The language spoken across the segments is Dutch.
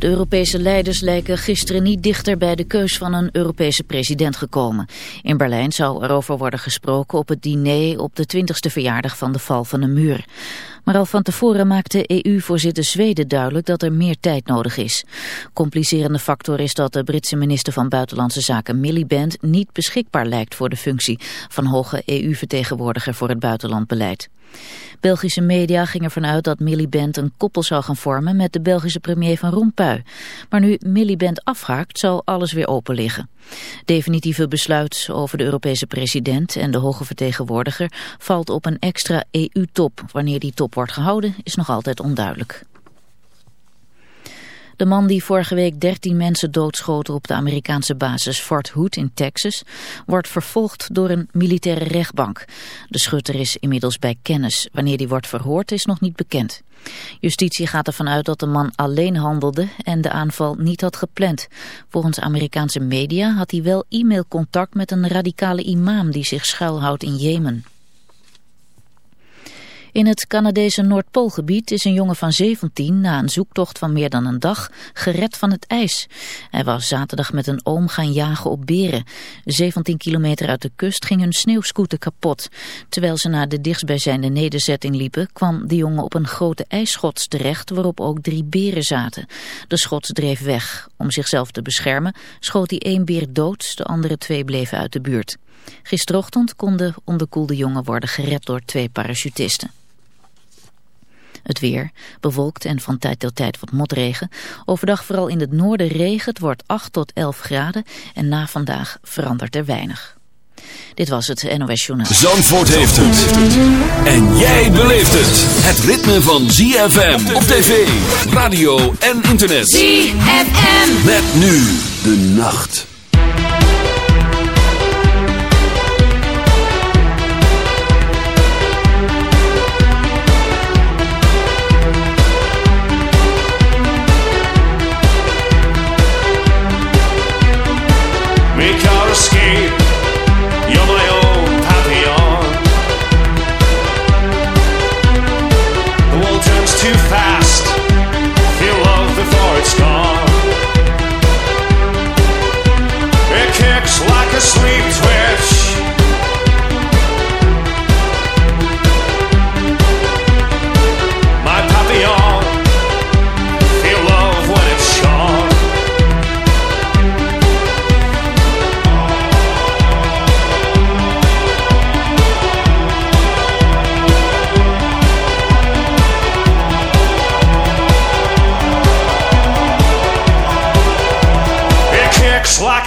De Europese leiders lijken gisteren niet dichter bij de keus van een Europese president gekomen. In Berlijn zou erover worden gesproken op het diner op de 20ste verjaardag van de val van de muur. Maar al van tevoren maakte EU-voorzitter Zweden duidelijk dat er meer tijd nodig is. Complicerende factor is dat de Britse minister van Buitenlandse Zaken Miliband niet beschikbaar lijkt voor de functie van hoge EU-vertegenwoordiger voor het buitenlandbeleid. Belgische media gingen ervan uit dat Miliband een koppel zou gaan vormen met de Belgische premier van Rompuy. Maar nu Miliband afhaakt, zal alles weer open liggen. Definitieve besluit over de Europese president en de hoge vertegenwoordiger valt op een extra EU-top. Wanneer die top wordt gehouden is nog altijd onduidelijk. De man die vorige week 13 mensen doodschoten op de Amerikaanse basis Fort Hood in Texas wordt vervolgd door een militaire rechtbank. De schutter is inmiddels bij kennis. Wanneer die wordt verhoord is nog niet bekend. Justitie gaat ervan uit dat de man alleen handelde en de aanval niet had gepland. Volgens Amerikaanse media had hij wel e-mailcontact met een radicale imam die zich schuilhoudt in Jemen. In het Canadese Noordpoolgebied is een jongen van 17 na een zoektocht van meer dan een dag gered van het ijs. Hij was zaterdag met een oom gaan jagen op beren. 17 kilometer uit de kust ging hun sneeuwscooter kapot. Terwijl ze naar de dichtstbijzijnde nederzetting liepen kwam de jongen op een grote ijsschots terecht waarop ook drie beren zaten. De schots dreef weg. Om zichzelf te beschermen schoot hij één beer dood, de andere twee bleven uit de buurt. Gisterochtend kon de onderkoelde jongen worden gered door twee parachutisten. Het weer, bewolkt en van tijd tot tijd wat motregen. Overdag vooral in het noorden regen, het wordt 8 tot 11 graden en na vandaag verandert er weinig. Dit was het NOS Journaal. Zandvoort heeft het. En jij beleeft het. Het ritme van ZFM op tv, radio en internet. ZFM. Met nu de nacht.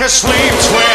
Like a sleep twitch.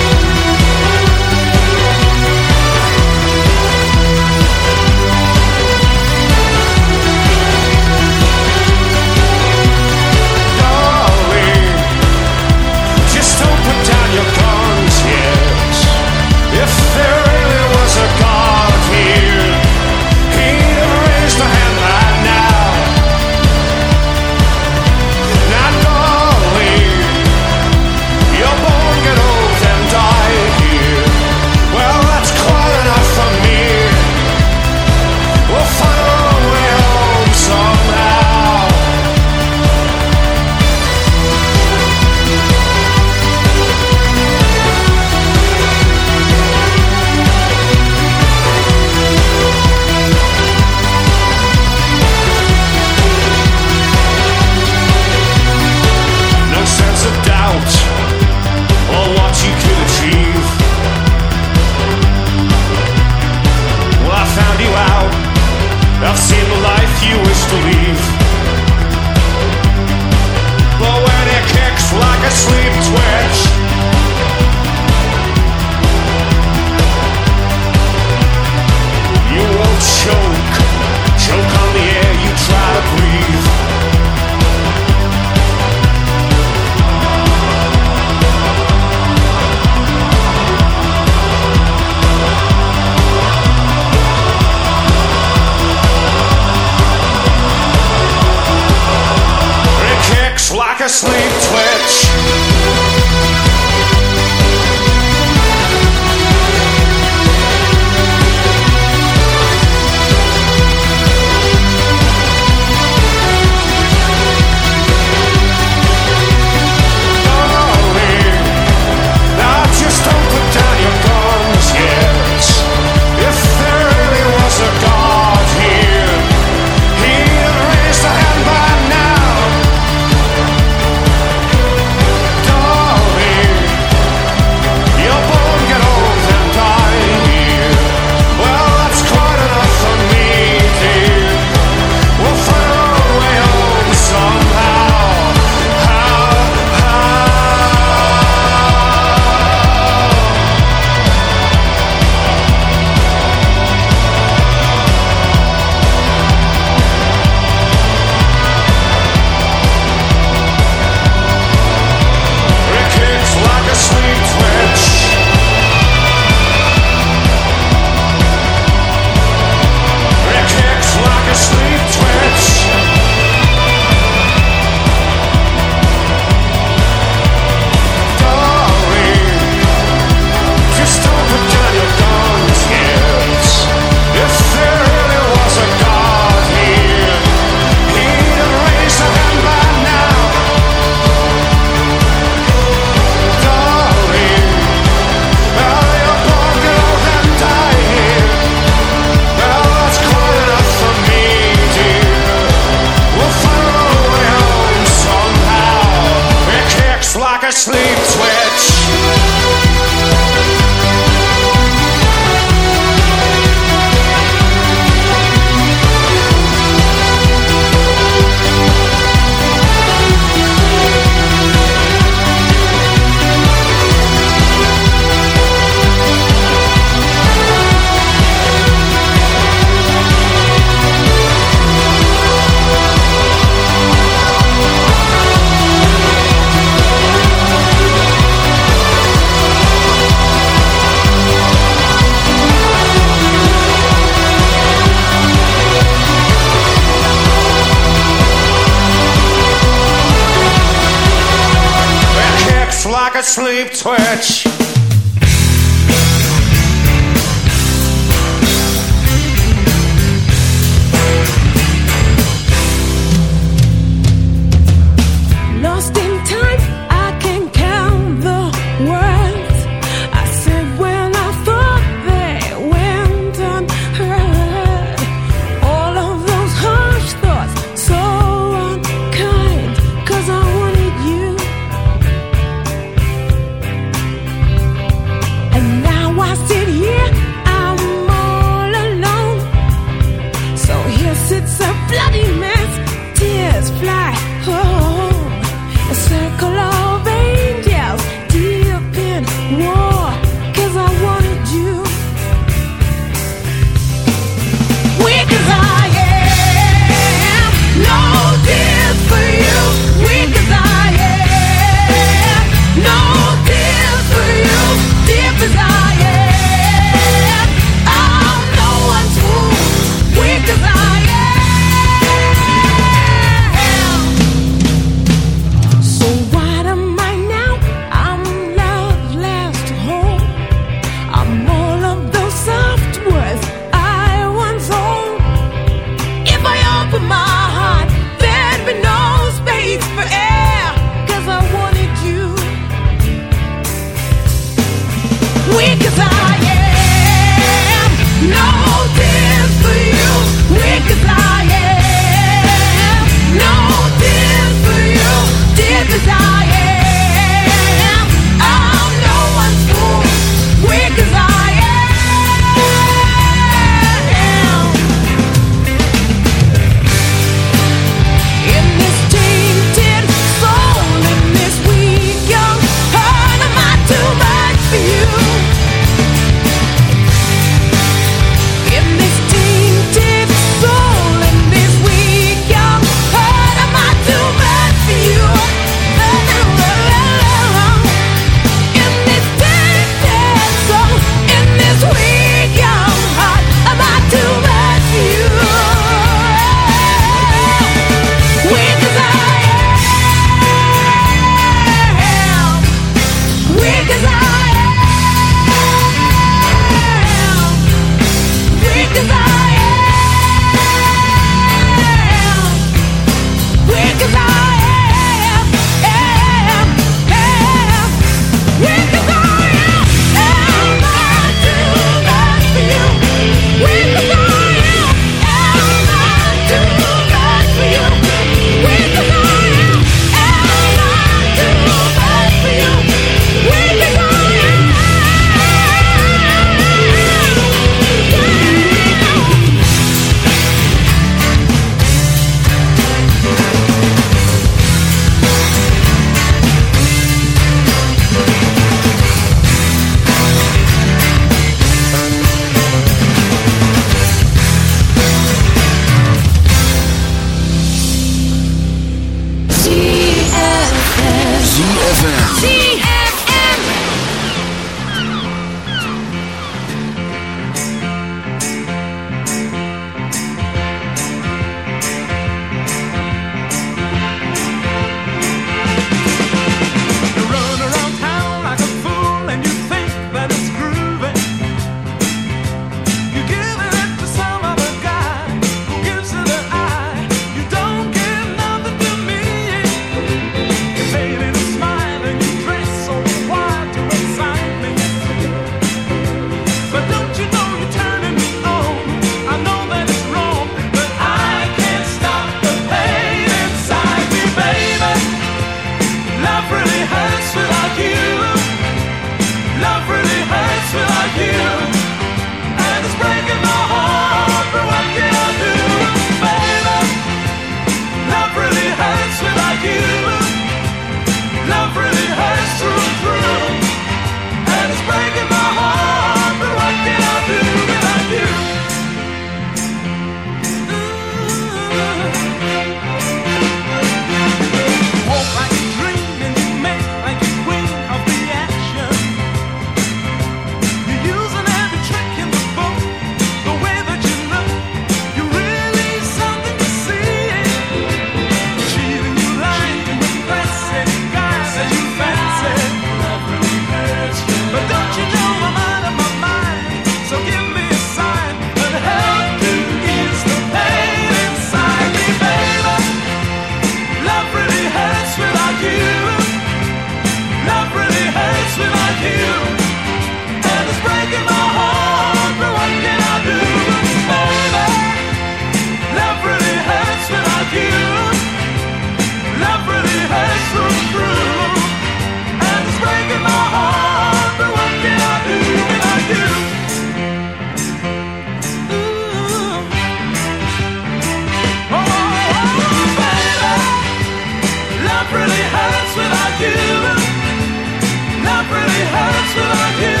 really hurts without you,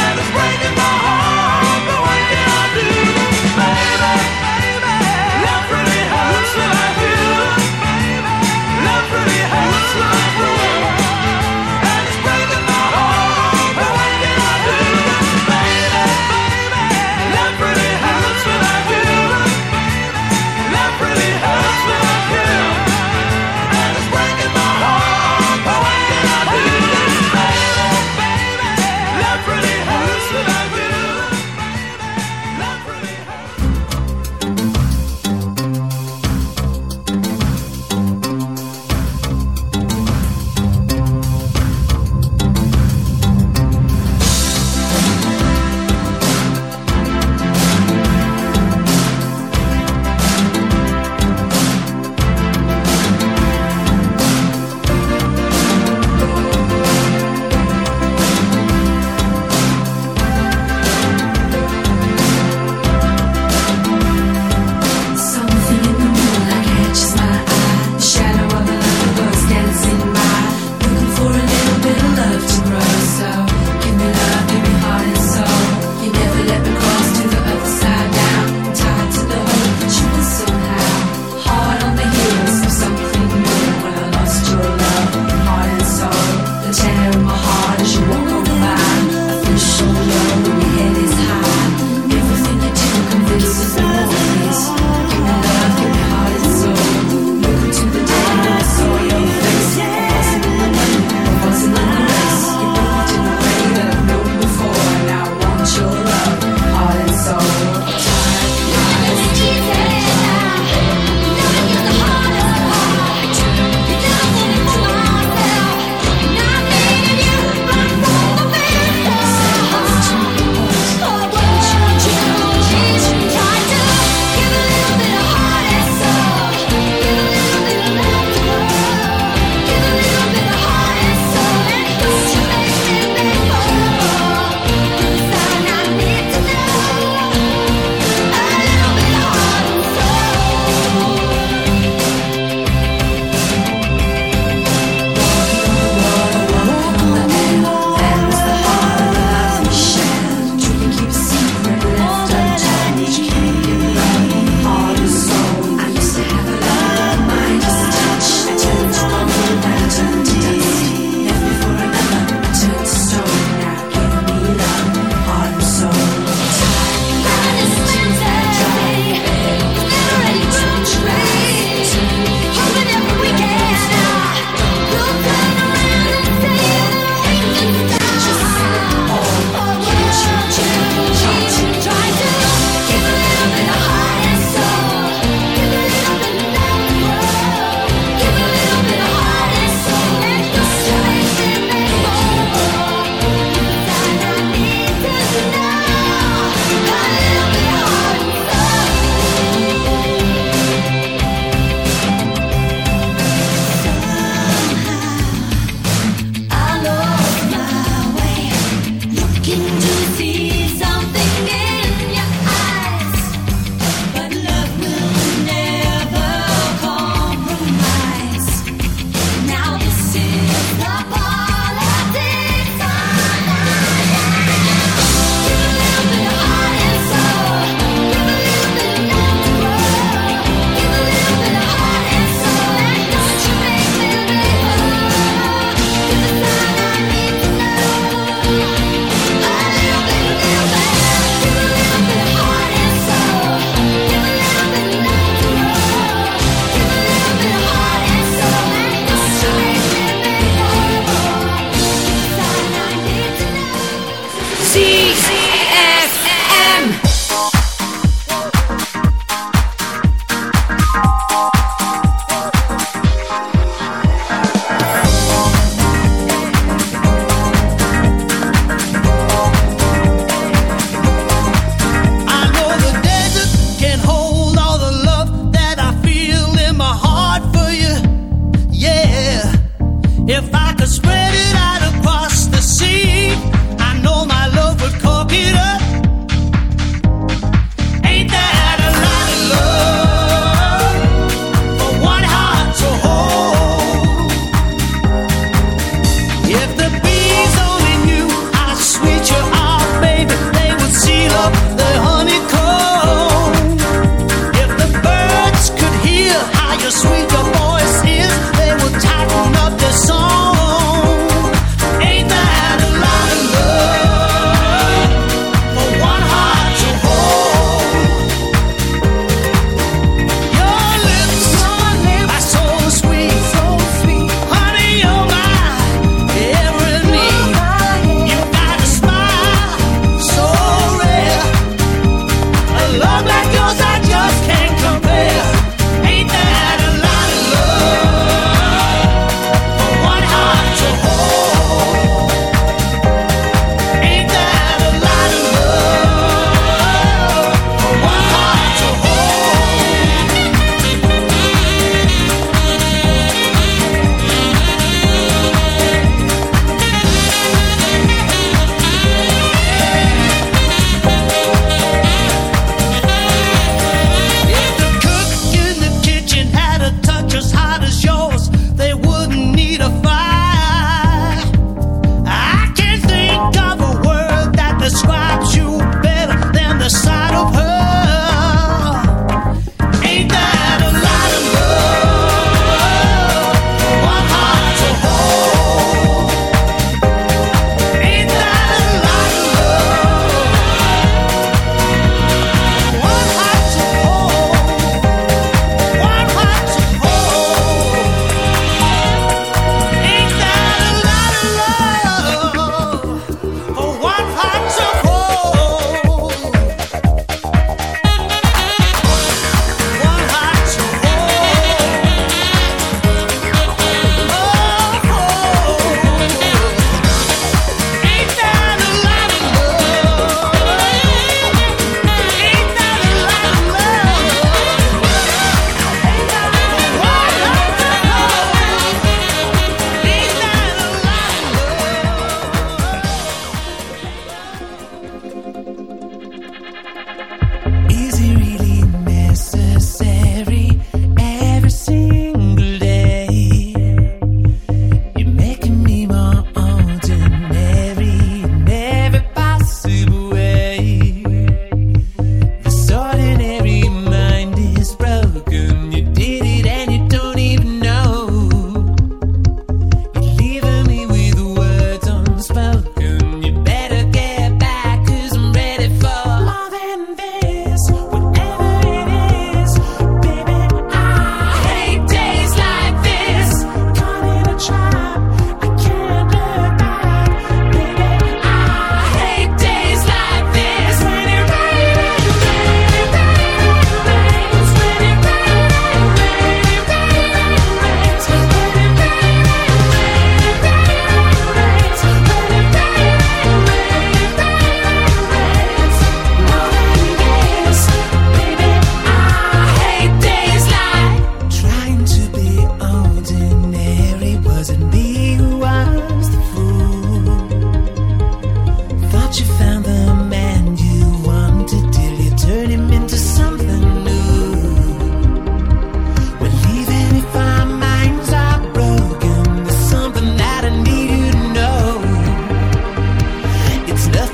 and it's breaking my heart.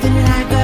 something like a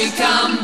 she come?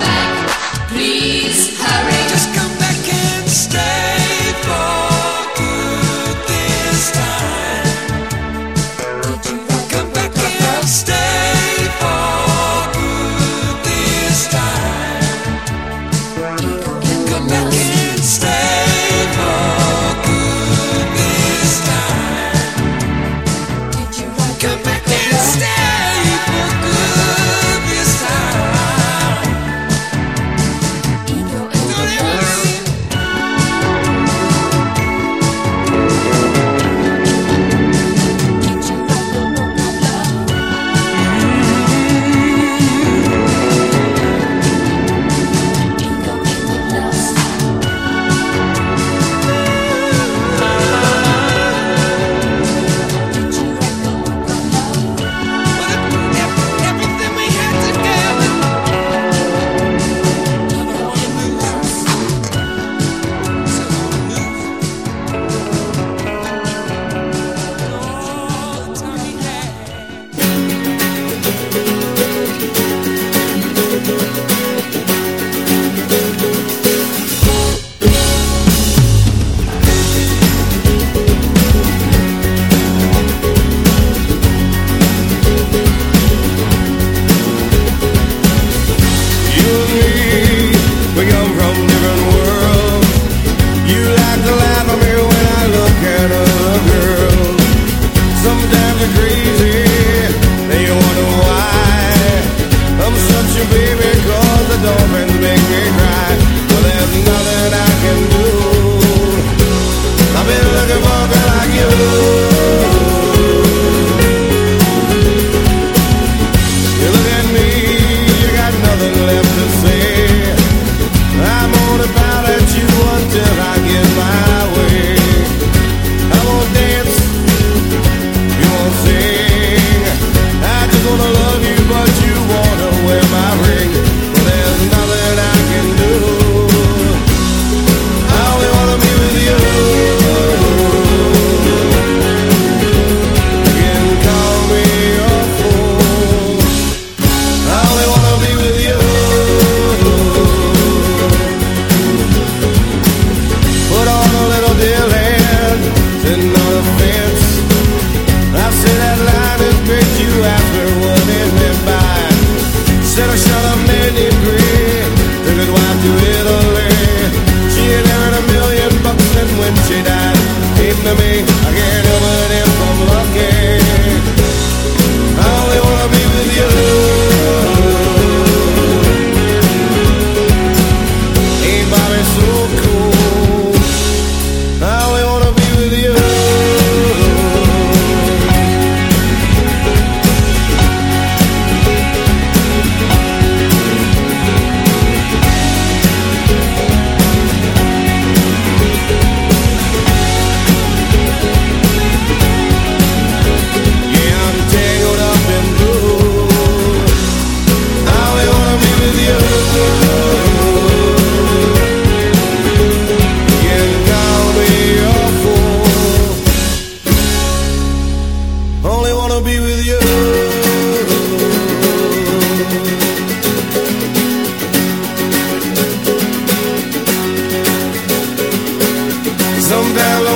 Someday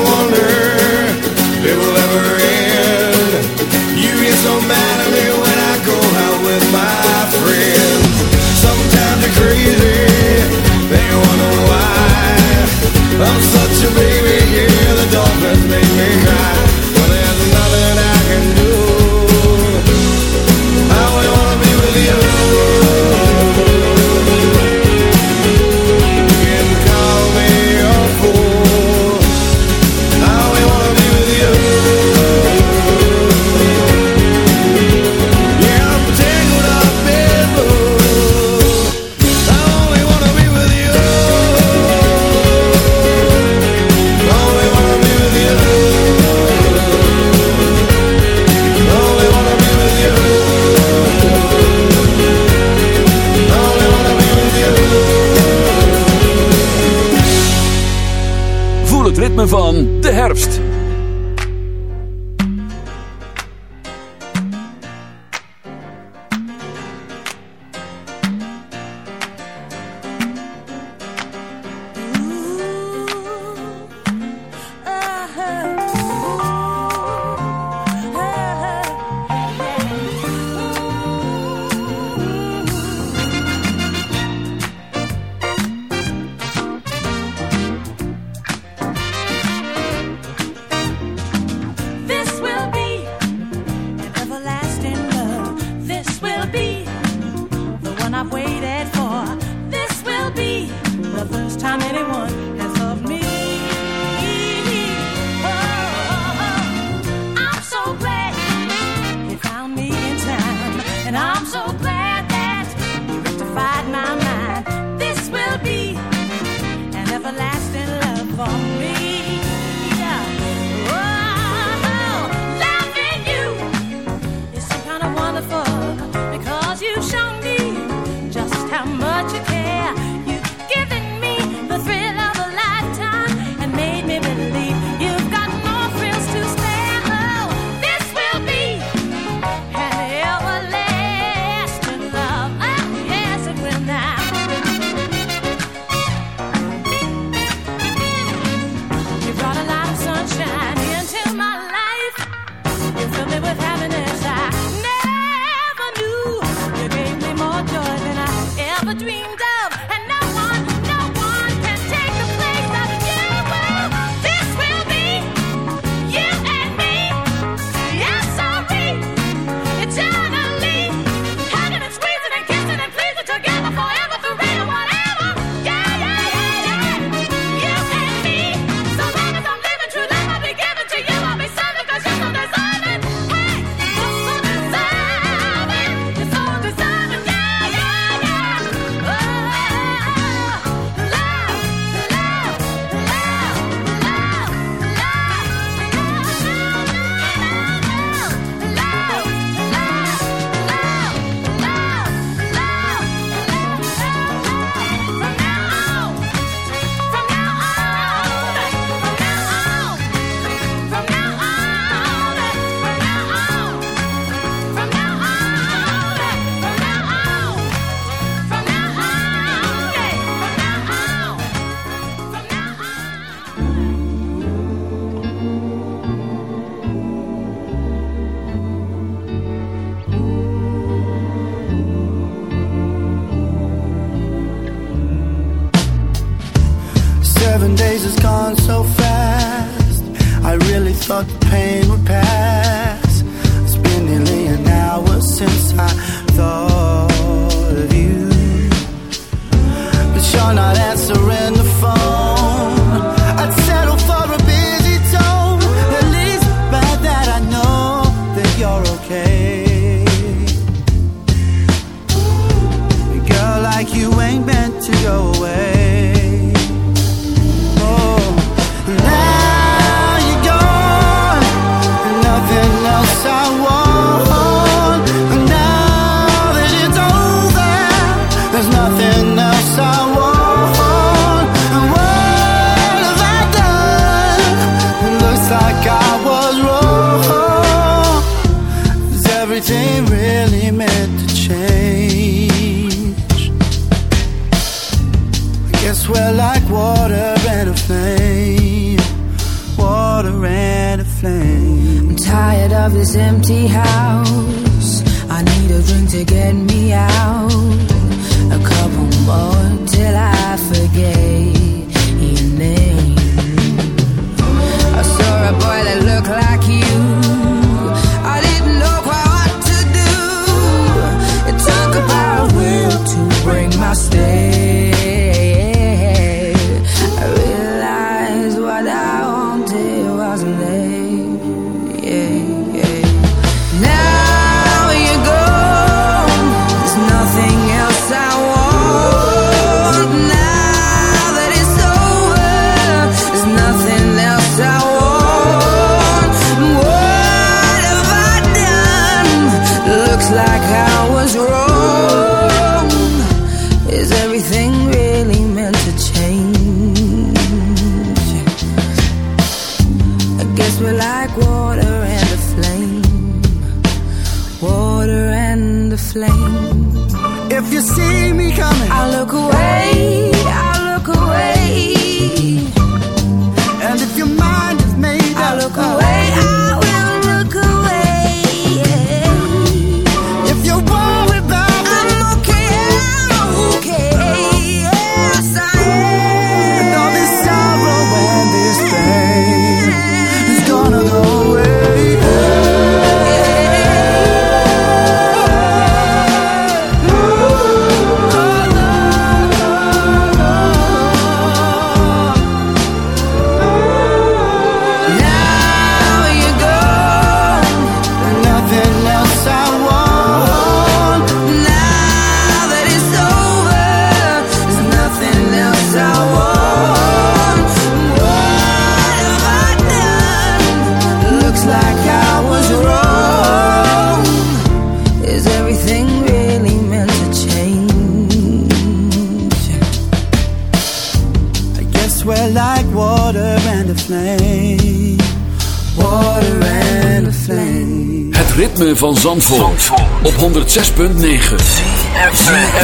op 106.9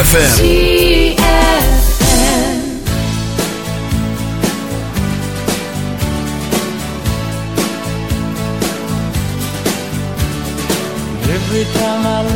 FM. Every time I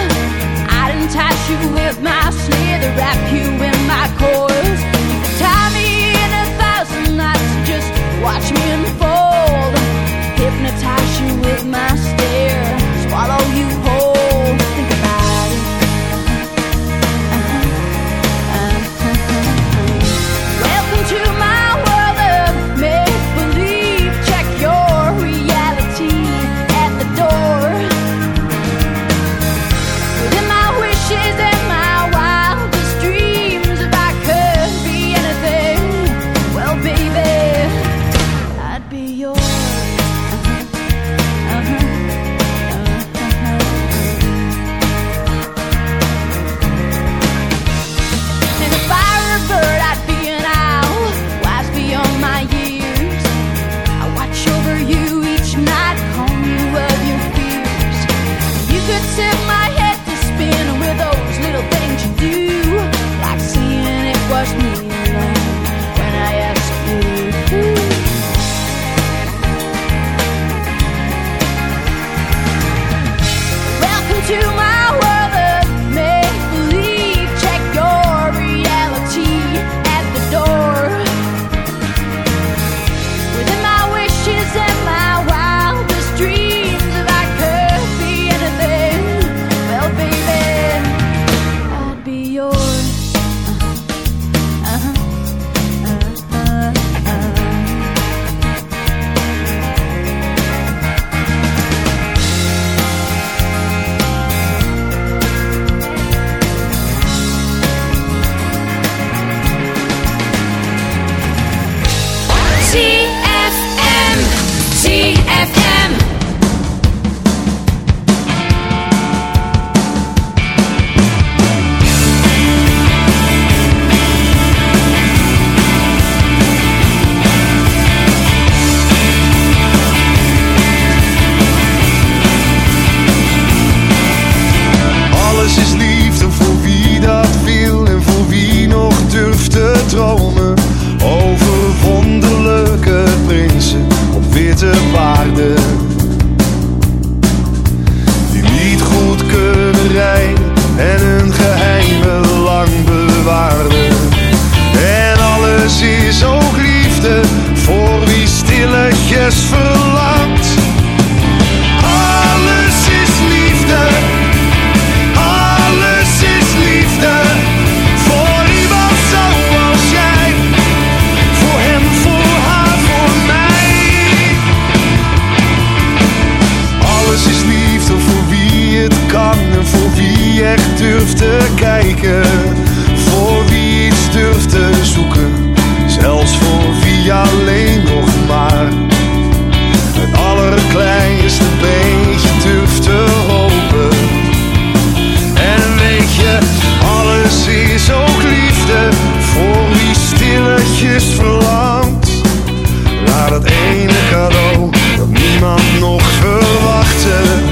Tie you with my slither, wrap you in my coils. Tie me in a thousand knots, just watch me unfold. Hypnotize you with my stare, swallow you whole. Is verlangd, Naar het ene cadeau dat niemand nog verwachtte.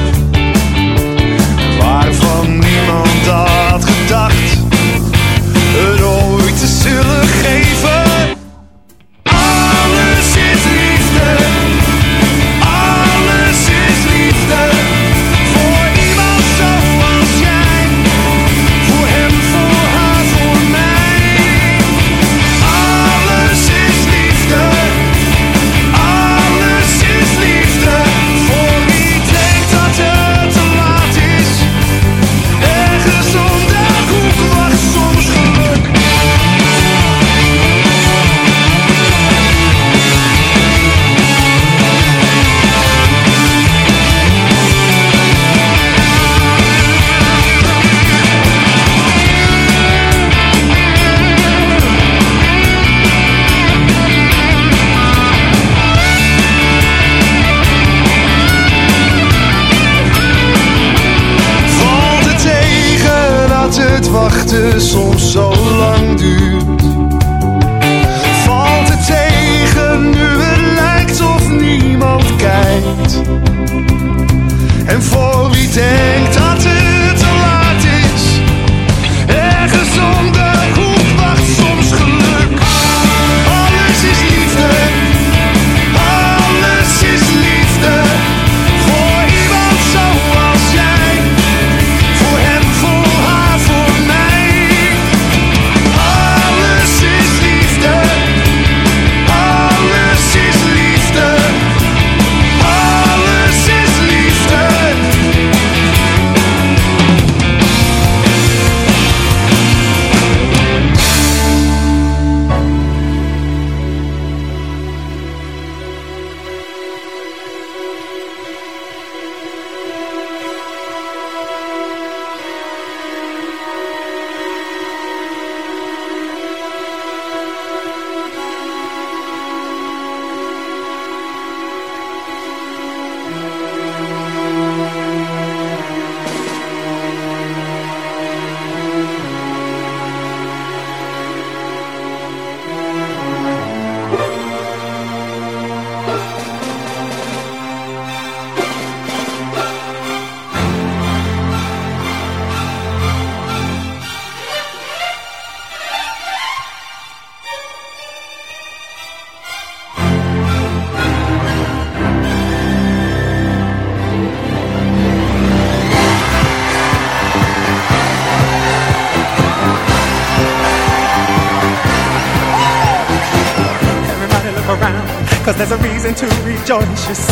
Don't?